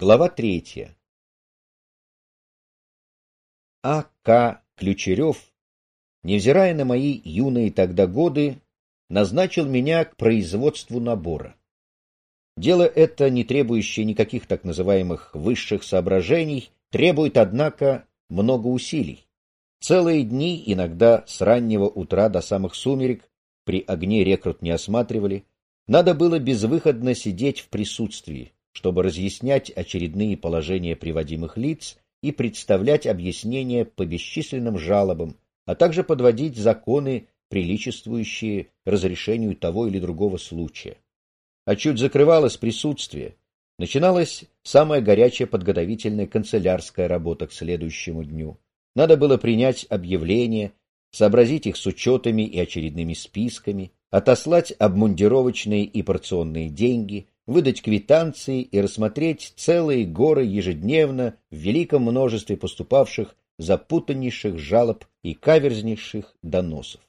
Глава третья. А. К. Ключерев, невзирая на мои юные тогда годы, назначил меня к производству набора. Дело это, не требующее никаких так называемых высших соображений, требует, однако, много усилий. Целые дни, иногда с раннего утра до самых сумерек, при огне рекрут не осматривали, надо было безвыходно сидеть в присутствии, чтобы разъяснять очередные положения приводимых лиц и представлять объяснения по бесчисленным жалобам, а также подводить законы, приличествующие разрешению того или другого случая. А чуть закрывалось присутствие, начиналась самая горячая подготовительная канцелярская работа к следующему дню. Надо было принять объявления, сообразить их с учетами и очередными списками, отослать обмундировочные и порционные деньги, выдать квитанции и рассмотреть целые горы ежедневно в великом множестве поступавших запутаннейших жалоб и каверзнейших доносов.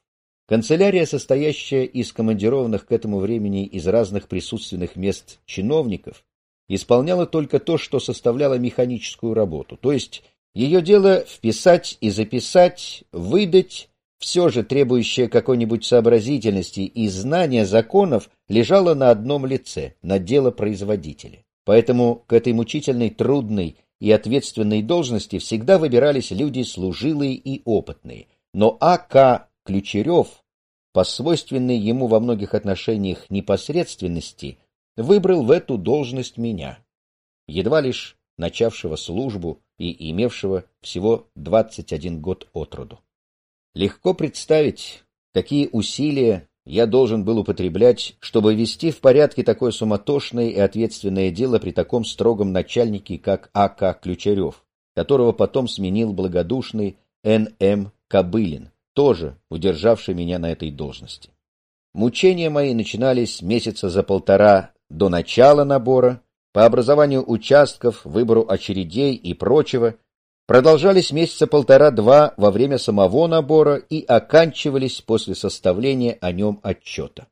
Канцелярия, состоящая из командированных к этому времени из разных присутственных мест чиновников, исполняла только то, что составляло механическую работу, то есть ее дело вписать и записать, выдать все же требующее какой-нибудь сообразительности и знания законов лежало на одном лице, на дело производителя. Поэтому к этой мучительной, трудной и ответственной должности всегда выбирались люди служилые и опытные. Но А.К. Ключерев, по свойственной ему во многих отношениях непосредственности, выбрал в эту должность меня, едва лишь начавшего службу и имевшего всего 21 год от роду. Легко представить, какие усилия я должен был употреблять, чтобы вести в порядке такое суматошное и ответственное дело при таком строгом начальнике, как А.К. Ключарев, которого потом сменил благодушный Н.М. Кобылин, тоже удержавший меня на этой должности. Мучения мои начинались месяца за полтора до начала набора, по образованию участков, выбору очередей и прочего, продолжались месяца полтора-два во время самого набора и оканчивались после составления о нем отчета.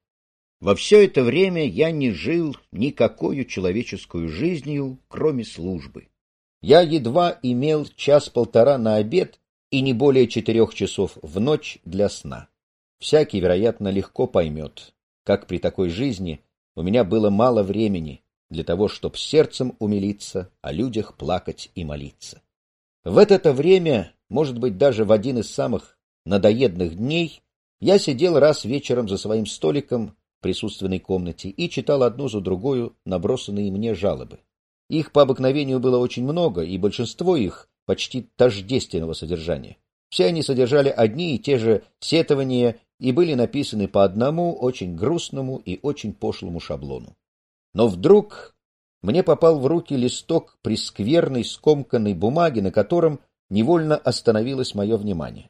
Во все это время я не жил никакой человеческую жизнью, кроме службы. Я едва имел час-полтора на обед и не более четырех часов в ночь для сна. Всякий, вероятно, легко поймет, как при такой жизни у меня было мало времени для того, чтобы сердцем умилиться, о людях плакать и молиться. В это время, может быть, даже в один из самых надоедных дней, я сидел раз вечером за своим столиком в присутственной комнате и читал одну за другой набросанные мне жалобы. Их по обыкновению было очень много, и большинство их почти тождественного содержания. Все они содержали одни и те же сетования и были написаны по одному очень грустному и очень пошлому шаблону. Но вдруг мне попал в руки листок прескверной скомканной бумаги, на котором невольно остановилось мое внимание.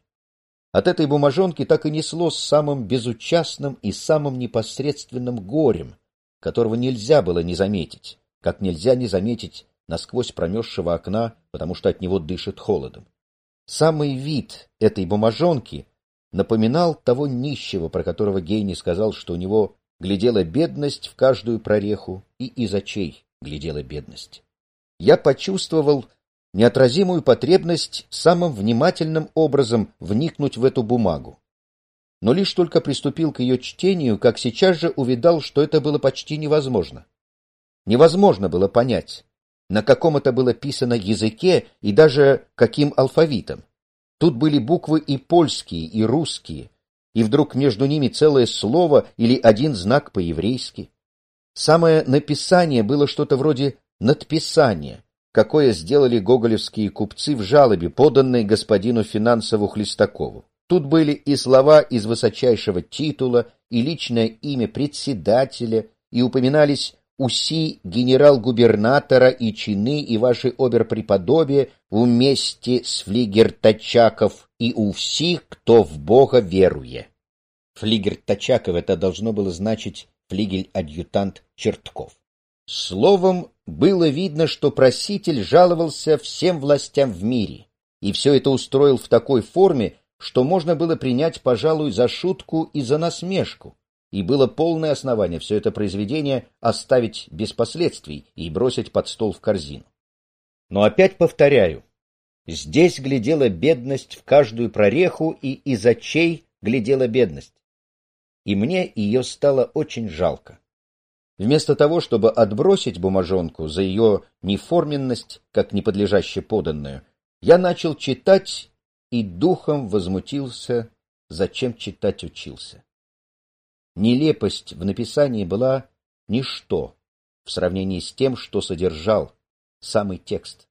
От этой бумажонки так и несло с самым безучастным и самым непосредственным горем, которого нельзя было не заметить, как нельзя не заметить насквозь промерзшего окна, потому что от него дышит холодом. Самый вид этой бумажонки напоминал того нищего, про которого Гейни сказал, что у него глядела бедность в каждую прореху и из очей глядела бедность. Я почувствовал неотразимую потребность самым внимательным образом вникнуть в эту бумагу. Но лишь только приступил к ее чтению, как сейчас же увидал, что это было почти невозможно. Невозможно было понять, на каком это было писано языке и даже каким алфавитом. Тут были буквы и польские, и русские, и вдруг между ними целое слово или один знак по-еврейски. Самое написание было что-то вроде надписания, какое сделали гоголевские купцы в жалобе, поданной господину Финансову Хлестакову. Тут были и слова из высочайшего титула, и личное имя председателя, и упоминались уси генерал-губернатора и чины и ваши обер-преподобие вместе с флигер-тачаков и у всех, кто в Бога верует. Флигер-тачаков это должно было значить флигель-адъютант Чертков. Словом, было видно, что проситель жаловался всем властям в мире, и все это устроил в такой форме, что можно было принять, пожалуй, за шутку и за насмешку, и было полное основание все это произведение оставить без последствий и бросить под стол в корзину. Но опять повторяю, здесь глядела бедность в каждую прореху, и из очей глядела бедность. И мне ее стало очень жалко. Вместо того, чтобы отбросить бумажонку за ее неформенность, как неподлежаще поданную, я начал читать и духом возмутился, зачем читать учился. Нелепость в написании была ничто в сравнении с тем, что содержал самый текст.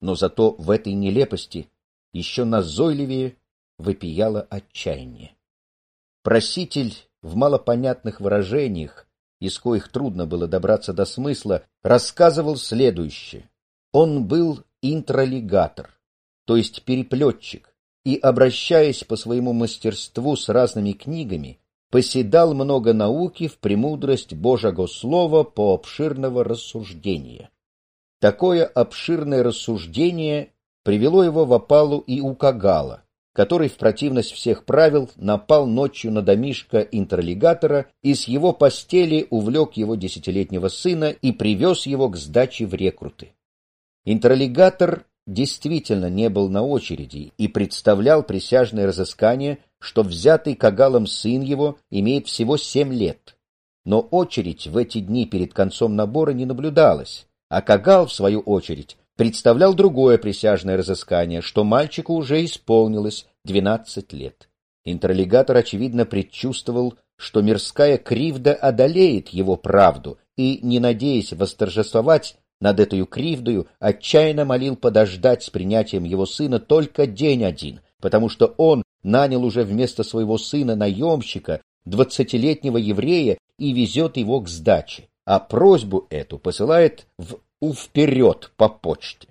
Но зато в этой нелепости еще назойливее выпияло отчаяние. Проситель в малопонятных выражениях, из коих трудно было добраться до смысла, рассказывал следующее. Он был интролигатор, то есть переплетчик, и, обращаясь по своему мастерству с разными книгами, поседал много науки в премудрость Божьего слова по обширного рассуждения. Такое обширное рассуждение привело его в опалу и у который в противность всех правил напал ночью на домишко интерлигатора и с его постели увлек его десятилетнего сына и привез его к сдаче в рекруты. Интерлигатор действительно не был на очереди и представлял присяжное разыскание, что взятый Кагалом сын его имеет всего семь лет. Но очередь в эти дни перед концом набора не наблюдалась, а Кагал, в свою очередь, представлял другое присяжное разыскание, что мальчику уже исполнилось двенадцать лет. Интерлигатор, очевидно, предчувствовал, что мирская кривда одолеет его правду, и, не надеясь восторжествовать, над этой кривдою отчаянно молил подождать с принятием его сына только день один, потому что он нанял уже вместо своего сына наемщика, двадцатилетнего еврея, и везет его к сдаче, а просьбу эту посылает в вперед по почте.